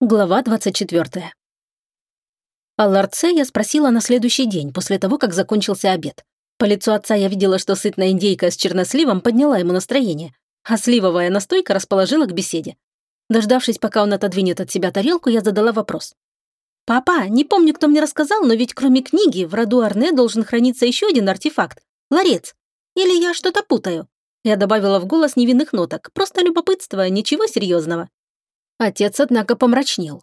Глава 24. О ларце я спросила на следующий день, после того, как закончился обед. По лицу отца я видела, что сытная индейка с черносливом подняла ему настроение, а сливовая настойка расположила к беседе. Дождавшись, пока он отодвинет от себя тарелку, я задала вопрос. «Папа, не помню, кто мне рассказал, но ведь кроме книги в роду Арне должен храниться еще один артефакт — ларец. Или я что-то путаю?» Я добавила в голос невинных ноток, просто любопытство, ничего серьезного. Отец, однако, помрачнел.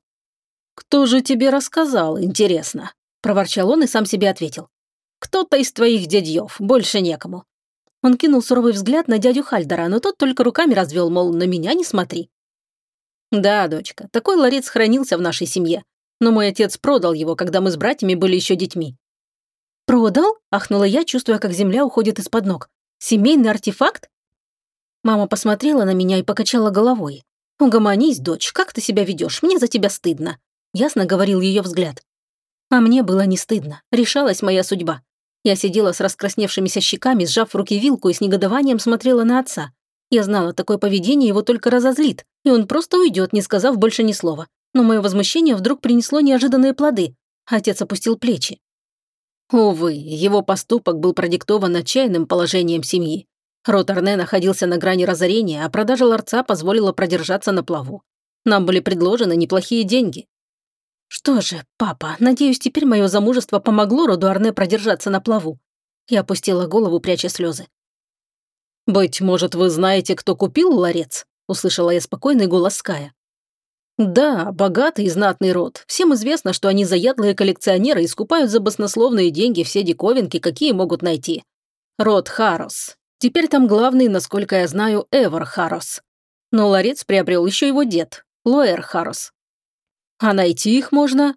«Кто же тебе рассказал, интересно?» – проворчал он и сам себе ответил. «Кто-то из твоих дядьев, больше некому». Он кинул суровый взгляд на дядю Хальдера, но тот только руками развел, мол, на меня не смотри. «Да, дочка, такой ларец хранился в нашей семье, но мой отец продал его, когда мы с братьями были еще детьми». «Продал?» – ахнула я, чувствуя, как земля уходит из-под ног. «Семейный артефакт?» Мама посмотрела на меня и покачала головой. «Угомонись, дочь, как ты себя ведешь? Мне за тебя стыдно», — ясно говорил ее взгляд. А мне было не стыдно, решалась моя судьба. Я сидела с раскрасневшимися щеками, сжав в руки вилку и с негодованием смотрела на отца. Я знала, такое поведение его только разозлит, и он просто уйдет, не сказав больше ни слова. Но мое возмущение вдруг принесло неожиданные плоды. Отец опустил плечи. Увы, его поступок был продиктован отчаянным положением семьи. Рот Арне находился на грани разорения, а продажа ларца позволила продержаться на плаву. Нам были предложены неплохие деньги. Что же, папа, надеюсь, теперь мое замужество помогло роду Арне продержаться на плаву. Я опустила голову, пряча слезы. «Быть может, вы знаете, кто купил ларец?» – услышала я спокойный голос Ская. «Да, богатый и знатный род. Всем известно, что они заядлые коллекционеры и скупают за баснословные деньги все диковинки, какие могут найти. Род Харос. Теперь там главный, насколько я знаю, Эвер Харос. Но ларец приобрел еще его дед, Лоэр Харос. А найти их можно?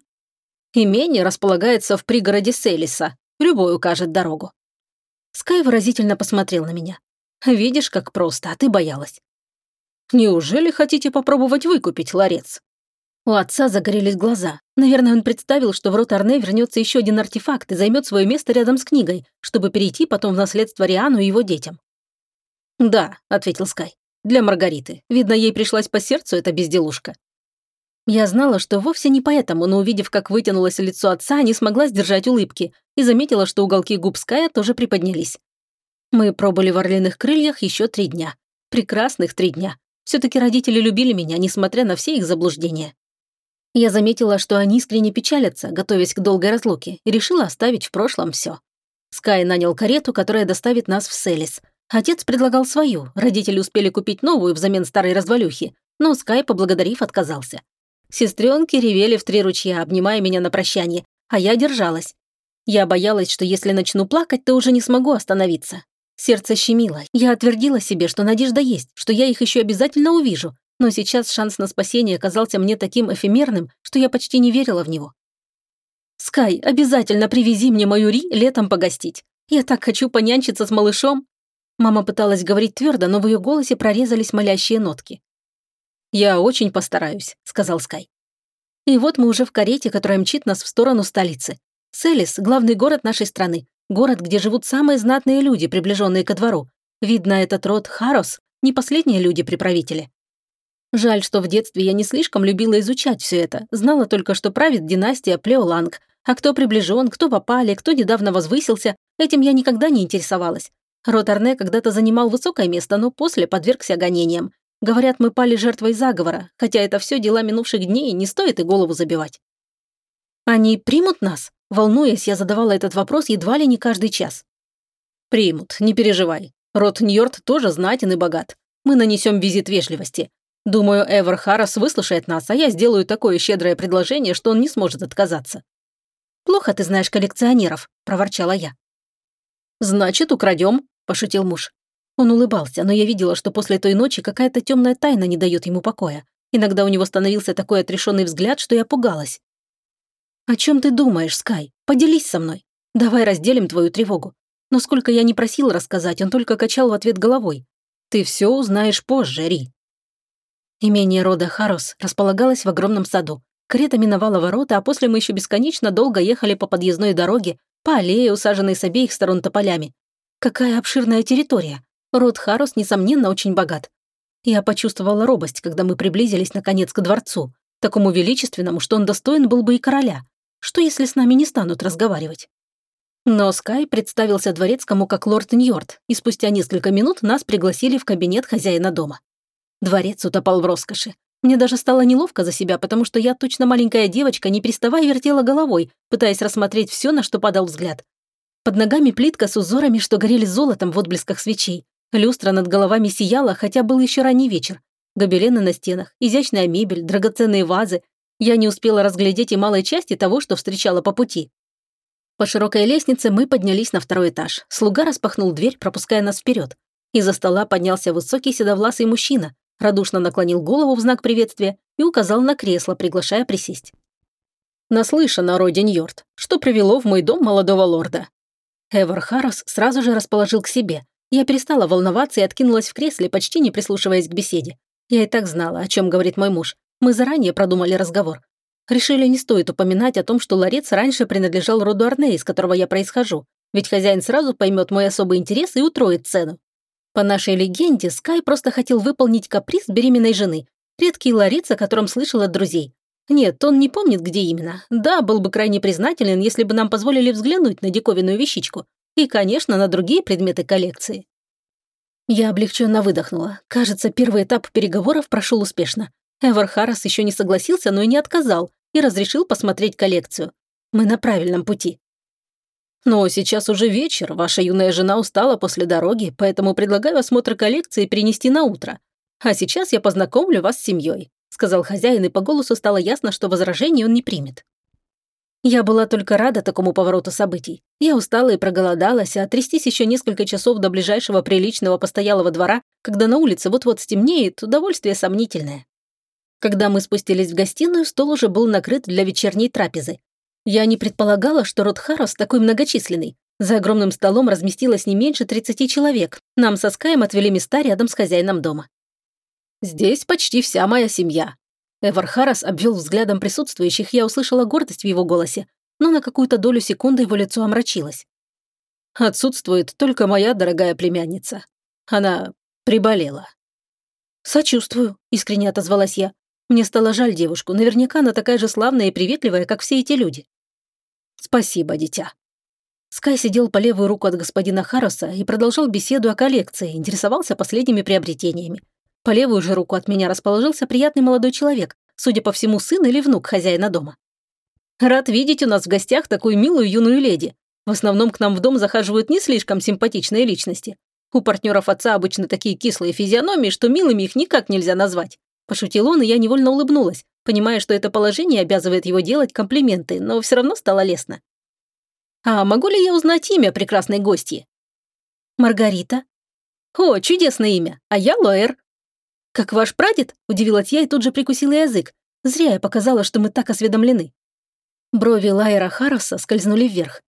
Имение располагается в пригороде Селиса. Любой укажет дорогу. Скай выразительно посмотрел на меня. Видишь, как просто, а ты боялась. Неужели хотите попробовать выкупить ларец? У отца загорелись глаза. Наверное, он представил, что в рот Арне вернется еще один артефакт и займет свое место рядом с книгой, чтобы перейти потом в наследство Риану и его детям. «Да», — ответил Скай, — «для Маргариты. Видно, ей пришлась по сердцу эта безделушка». Я знала, что вовсе не поэтому, но увидев, как вытянулось лицо отца, не смогла сдержать улыбки и заметила, что уголки губ Ская тоже приподнялись. Мы пробыли в орлиных крыльях еще три дня. Прекрасных три дня. все таки родители любили меня, несмотря на все их заблуждения. Я заметила, что они искренне печалятся, готовясь к долгой разлуке, и решила оставить в прошлом все. Скай нанял карету, которая доставит нас в Селис. Отец предлагал свою, родители успели купить новую взамен старой развалюхи, но Скай, поблагодарив, отказался. Сестренки ревели в три ручья, обнимая меня на прощание, а я держалась. Я боялась, что если начну плакать, то уже не смогу остановиться. Сердце щемило. Я отвердила себе, что надежда есть, что я их еще обязательно увижу, но сейчас шанс на спасение оказался мне таким эфемерным, что я почти не верила в него. «Скай, обязательно привези мне мою Ри летом погостить. Я так хочу понянчиться с малышом». Мама пыталась говорить твердо, но в ее голосе прорезались молящие нотки. «Я очень постараюсь», — сказал Скай. И вот мы уже в карете, которая мчит нас в сторону столицы. Селис — главный город нашей страны. Город, где живут самые знатные люди, приближенные ко двору. Видно, этот род Харос — не последние люди при правителе. Жаль, что в детстве я не слишком любила изучать все это, знала только, что правит династия Плеоланг, а кто приближен, кто попали, кто недавно возвысился, этим я никогда не интересовалась. Род Арне когда-то занимал высокое место, но после подвергся гонениям. Говорят, мы пали жертвой заговора, хотя это все дела минувших дней, не стоит и голову забивать. Они примут нас? Волнуясь, я задавала этот вопрос едва ли не каждый час. Примут, не переживай. Род Ньорд тоже знатен и богат. Мы нанесем визит вежливости. Думаю, Эвер Харрес выслушает нас, а я сделаю такое щедрое предложение, что он не сможет отказаться». «Плохо ты знаешь коллекционеров», – проворчала я. «Значит, украдем», – пошутил муж. Он улыбался, но я видела, что после той ночи какая-то темная тайна не дает ему покоя. Иногда у него становился такой отрешенный взгляд, что я пугалась. «О чем ты думаешь, Скай? Поделись со мной. Давай разделим твою тревогу». Но сколько я не просил рассказать, он только качал в ответ головой. «Ты все узнаешь позже, Ри». Имение рода Харос располагалось в огромном саду. Карета миновала ворота, а после мы еще бесконечно долго ехали по подъездной дороге, по аллее, усаженной с обеих сторон тополями. Какая обширная территория. Род Харос, несомненно, очень богат. Я почувствовала робость, когда мы приблизились, наконец, к дворцу. такому величественному, что он достоин был бы и короля. Что, если с нами не станут разговаривать? Но Скай представился дворецкому как лорд Ньорд, и спустя несколько минут нас пригласили в кабинет хозяина дома. Дворец утопал в роскоши. Мне даже стало неловко за себя, потому что я точно маленькая девочка, не переставая вертела головой, пытаясь рассмотреть все, на что падал взгляд. Под ногами плитка с узорами, что горели золотом в отблесках свечей. Люстра над головами сияла, хотя был еще ранний вечер. Гобелены на стенах, изящная мебель, драгоценные вазы. Я не успела разглядеть и малой части того, что встречала по пути. По широкой лестнице мы поднялись на второй этаж. Слуга распахнул дверь, пропуская нас вперед. Из-за стола поднялся высокий седовласый мужчина, радушно наклонил голову в знак приветствия и указал на кресло, приглашая присесть. «Наслышан о роде Ньорд, что привело в мой дом молодого лорда». Эвер Харрос сразу же расположил к себе. Я перестала волноваться и откинулась в кресле, почти не прислушиваясь к беседе. Я и так знала, о чем говорит мой муж. Мы заранее продумали разговор. Решили, не стоит упоминать о том, что ларец раньше принадлежал роду Арне, из которого я происхожу, ведь хозяин сразу поймет мой особый интерес и утроит цену. По нашей легенде, Скай просто хотел выполнить каприз беременной жены, редкий ларец, о котором слышал от друзей. Нет, он не помнит, где именно. Да, был бы крайне признателен, если бы нам позволили взглянуть на диковинную вещичку. И, конечно, на другие предметы коллекции. Я облегченно выдохнула. Кажется, первый этап переговоров прошел успешно. Эвер Харрес еще не согласился, но и не отказал, и разрешил посмотреть коллекцию. Мы на правильном пути. Но сейчас уже вечер, ваша юная жена устала после дороги, поэтому предлагаю осмотр коллекции перенести на утро. А сейчас я познакомлю вас с семьей», сказал хозяин, и по голосу стало ясно, что возражений он не примет. Я была только рада такому повороту событий. Я устала и проголодалась, а трястись еще несколько часов до ближайшего приличного постоялого двора, когда на улице вот-вот стемнеет, удовольствие сомнительное. Когда мы спустились в гостиную, стол уже был накрыт для вечерней трапезы. Я не предполагала, что род Харос такой многочисленный. За огромным столом разместилось не меньше 30 человек. Нам со Скаем отвели места рядом с хозяином дома. «Здесь почти вся моя семья». Эвар Харрес обвел взглядом присутствующих, я услышала гордость в его голосе, но на какую-то долю секунды его лицо омрачилось. «Отсутствует только моя дорогая племянница. Она приболела». «Сочувствую», — искренне отозвалась я. Мне стало жаль девушку, наверняка она такая же славная и приветливая, как все эти люди. Спасибо, дитя. Скай сидел по левую руку от господина Харроса и продолжал беседу о коллекции, интересовался последними приобретениями. По левую же руку от меня расположился приятный молодой человек, судя по всему, сын или внук хозяина дома. «Рад видеть у нас в гостях такую милую юную леди. В основном к нам в дом захаживают не слишком симпатичные личности. У партнеров отца обычно такие кислые физиономии, что милыми их никак нельзя назвать. Пошутил он, и я невольно улыбнулась, понимая, что это положение обязывает его делать комплименты, но все равно стало лестно. «А могу ли я узнать имя прекрасной гости?» «Маргарита». «О, чудесное имя, а я Лоэр». «Как ваш прадед?» – удивилась я и тут же прикусила язык. Зря я показала, что мы так осведомлены. Брови Лайера Харроса скользнули вверх.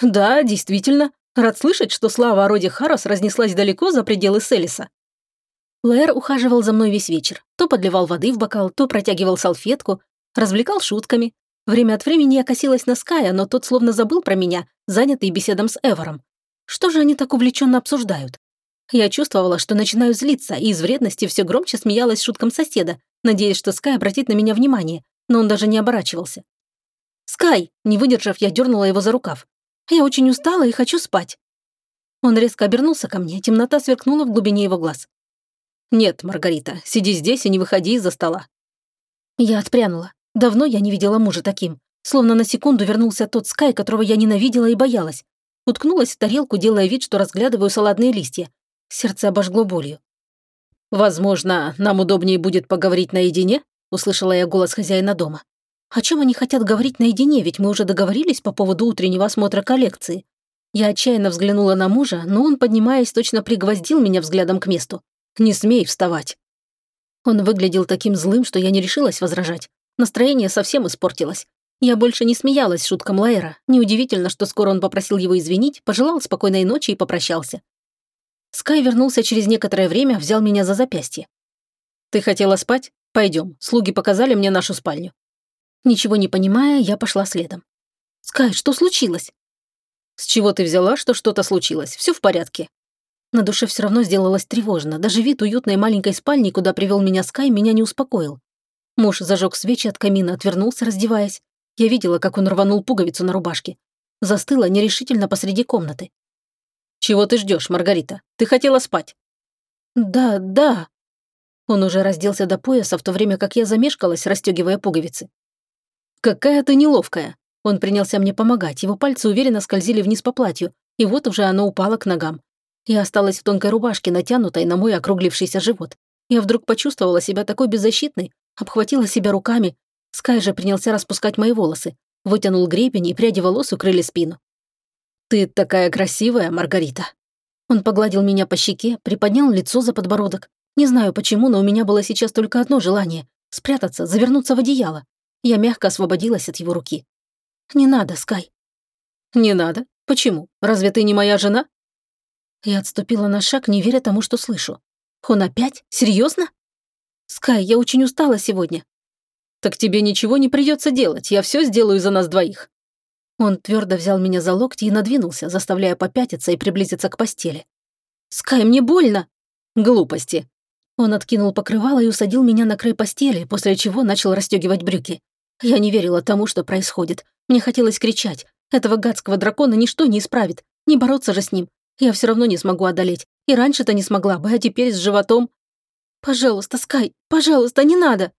«Да, действительно. Рад слышать, что слава о роде Харрос разнеслась далеко за пределы Селиса. Лэр ухаживал за мной весь вечер. То подливал воды в бокал, то протягивал салфетку, развлекал шутками. Время от времени я косилась на Ская, но тот словно забыл про меня, занятый беседом с Эвором. Что же они так увлеченно обсуждают? Я чувствовала, что начинаю злиться, и из вредности все громче смеялась шуткам соседа, надеясь, что Скай обратит на меня внимание, но он даже не оборачивался. «Скай!» – не выдержав, я дернула его за рукав. «Я очень устала и хочу спать». Он резко обернулся ко мне, темнота сверкнула в глубине его глаз. «Нет, Маргарита, сиди здесь и не выходи из-за стола». Я отпрянула. Давно я не видела мужа таким. Словно на секунду вернулся тот Скай, которого я ненавидела и боялась. Уткнулась в тарелку, делая вид, что разглядываю салатные листья. Сердце обожгло болью. «Возможно, нам удобнее будет поговорить наедине?» услышала я голос хозяина дома. «О чем они хотят говорить наедине, ведь мы уже договорились по поводу утреннего осмотра коллекции». Я отчаянно взглянула на мужа, но он, поднимаясь, точно пригвоздил меня взглядом к месту. Не смей вставать!» Он выглядел таким злым, что я не решилась возражать. Настроение совсем испортилось. Я больше не смеялась шуткам Лайера. Неудивительно, что скоро он попросил его извинить, пожелал спокойной ночи и попрощался. Скай вернулся через некоторое время, взял меня за запястье. «Ты хотела спать? Пойдем. Слуги показали мне нашу спальню». Ничего не понимая, я пошла следом. «Скай, что случилось?» «С чего ты взяла, что что-то случилось? Все в порядке. На душе все равно сделалось тревожно. Даже вид уютной маленькой спальни, куда привел меня Скай, меня не успокоил. Муж зажег свечи от камина, отвернулся, раздеваясь. Я видела, как он рванул пуговицу на рубашке. Застыла нерешительно посреди комнаты. «Чего ты ждешь, Маргарита? Ты хотела спать?» «Да, да». Он уже разделся до пояса, в то время как я замешкалась, расстегивая пуговицы. «Какая ты неловкая!» Он принялся мне помогать, его пальцы уверенно скользили вниз по платью, и вот уже оно упало к ногам. Я осталась в тонкой рубашке, натянутой на мой округлившийся живот. Я вдруг почувствовала себя такой беззащитной, обхватила себя руками. Скай же принялся распускать мои волосы, вытянул гребень, и пряди волос укрыли спину. «Ты такая красивая, Маргарита!» Он погладил меня по щеке, приподнял лицо за подбородок. Не знаю почему, но у меня было сейчас только одно желание — спрятаться, завернуться в одеяло. Я мягко освободилась от его руки. «Не надо, Скай». «Не надо? Почему? Разве ты не моя жена?» Я отступила на шаг, не веря тому, что слышу. «Он опять? Серьезно? «Скай, я очень устала сегодня». «Так тебе ничего не придется делать, я все сделаю за нас двоих». Он твердо взял меня за локти и надвинулся, заставляя попятиться и приблизиться к постели. «Скай, мне больно!» «Глупости!» Он откинул покрывало и усадил меня на край постели, после чего начал расстегивать брюки. Я не верила тому, что происходит. Мне хотелось кричать. Этого гадского дракона ничто не исправит. Не бороться же с ним. Я все равно не смогу одолеть. И раньше-то не смогла бы, а теперь с животом. «Пожалуйста, Скай, пожалуйста, не надо!»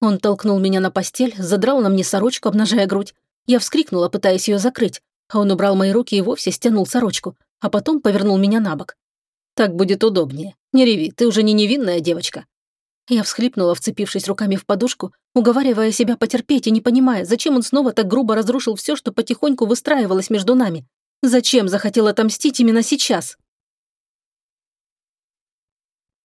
Он толкнул меня на постель, задрал на мне сорочку, обнажая грудь. Я вскрикнула, пытаясь ее закрыть, а он убрал мои руки и вовсе стянул сорочку, а потом повернул меня на бок. «Так будет удобнее. Не реви, ты уже не невинная девочка». Я всхлипнула, вцепившись руками в подушку, уговаривая себя потерпеть и не понимая, зачем он снова так грубо разрушил все, что потихоньку выстраивалось между нами. Зачем захотел отомстить именно сейчас?